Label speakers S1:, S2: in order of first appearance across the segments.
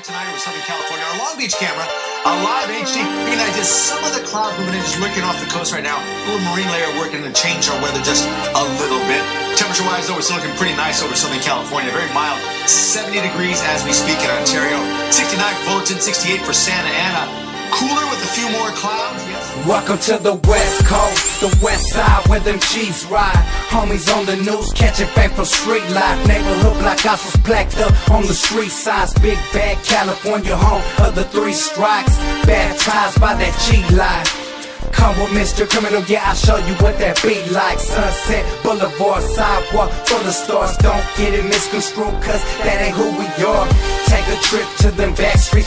S1: night tonight over Southern California. Our Long Beach camera, a live HD. You can just some of the clouds moving in, just looking off the coast right now. A little marine layer working to change our weather just a little bit. Temperature wise, though, it's looking pretty nice over Southern California. Very mild, 70 degrees as we speak in Ontario. 69 Fullerton, 68 for Santa Ana. Cooler with a few more clouds. Yes.
S2: Welcome to the West Coast, the West Side where them Chiefs ride. Homies on the news catching fame from street life. Neighborhood block houses placked up on the street signs. Big bad California home of the three strikes. Baptized by that G life. Come with Mr. Criminal, yeah, I'll show you what that beat like. Sunset Boulevard, sidewalk full of stars. Don't get it misconstrued, cause that ain't who we are. Take a trip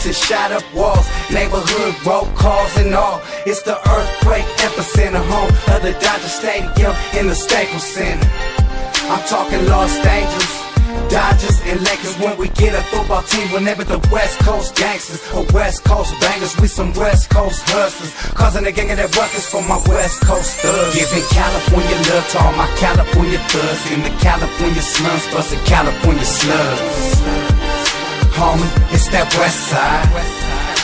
S2: to shot up walls. Neighborhood roll calls and all. It's the earthquake epicenter, home of the Dodger Stadium in the Staples Center. I'm talking Los Angeles. Dodgers and Lakers when we get a football team. Whenever the West Coast gangsters or West Coast bangers, we some West Coast hustlers. Causing a gang of that ruckus for my West Coast thugs. Giving California love to all my California thugs. In the California slums, busting California slugs. Homie, it's that West Side.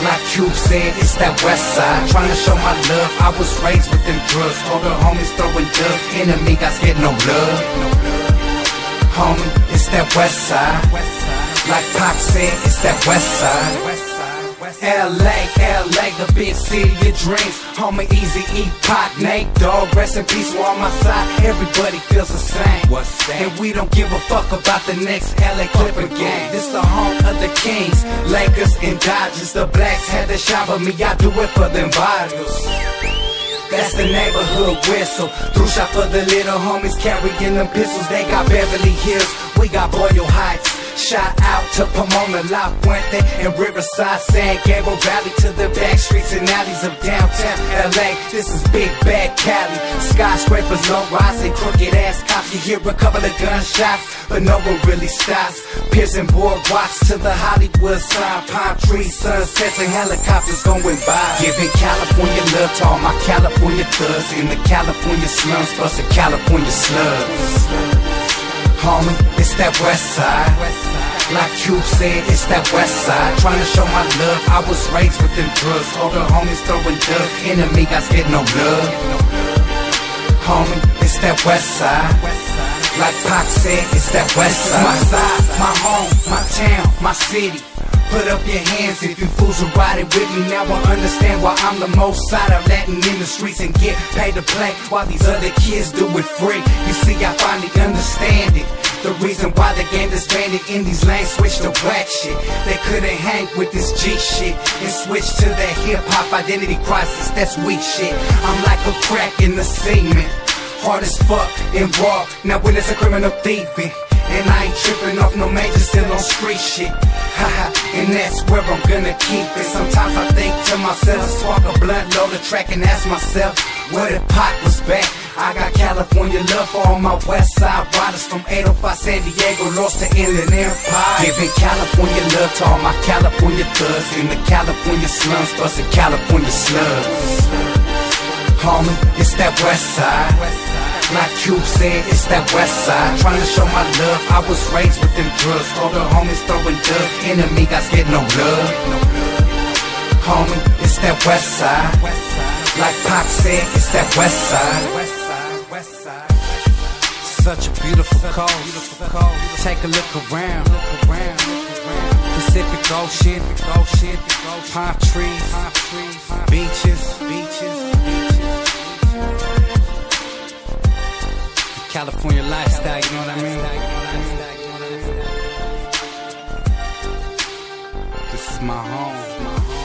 S2: Like Cube said, it's that west side. Trying to show my love. I was raised with them drugs. All the homies throwing dubs. Enemy guys get no love homie, it's that west side. Like Pac said, it's that west side. LA, LA, the big city of dreams. Homie, easy eat Pac, Nate, Dogg, rest in peace. We're on my side, everybody feels the same. What's that? And we don't give a fuck about the next LA Clipper game. This the home of the Kings, Lakers and Dodgers. The blacks had the shot, but me, I do it for them bottles. That's the neighborhood whistle. Through shot for the little homies carrying them pistols. They got Beverly Hills, we got Boyle Heights. Shout out to Pomona, La Puente, and Riverside, San Gabriel Valley to the back streets and alleys of downtown LA. This is Big Bad Cali. Skyscrapers, low rise, and crooked ass cops. You hear a couple of gunshots, but no one really stops. Piercing boardwalks to the Hollywood sign, palm trees, sunsets, and helicopters going by. Giving California love to all my California thugs in the California slums, busting California slugs. Homie, it's that west side. Like Cube said, it's that west side. Trying to show my love. I was raised with them drugs. All the homies throwing dubs. Enemy guys get no love. Homie, it's that west side. Like Pac said, it's that west side. My side, my home, my town, my city. Put up your hands if you fools are riding with me. Now I understand why I'm the most side of Latin in the streets and get paid to play while these other kids do it free. You see, I finally understand it. The reason why the game disbanded in these lanes switched to whack shit. They couldn't hang with this G shit and switch to that hip hop identity crisis. That's weak shit. I'm like a crack in the cement. Hard as fuck and raw. Now when it's a criminal thieving. And I ain't tripping off no major, still on street shit. Haha, and that's where I'm gonna keep it. Sometimes I think to myself, I spark a blunt, load a track, and ask myself, where the pot was back. I got California love for all my west side riders from 805 San Diego, lost to Inland Empire. Giving California love to all my California thugs in the California slums, busting California slugs. Homie, it's that west side. Like Cube said, it's that west side. Trying to show my love. I was raised with them drugs. All the homies throwing dubs. Enemy guys get no love. Homie, it's that west side. Like Pac said, it's that west side. Such a beautiful coast. Take a look around. Pacific Ocean, palm trees, beaches, beaches. California lifestyle, you know what I mean? This is my home.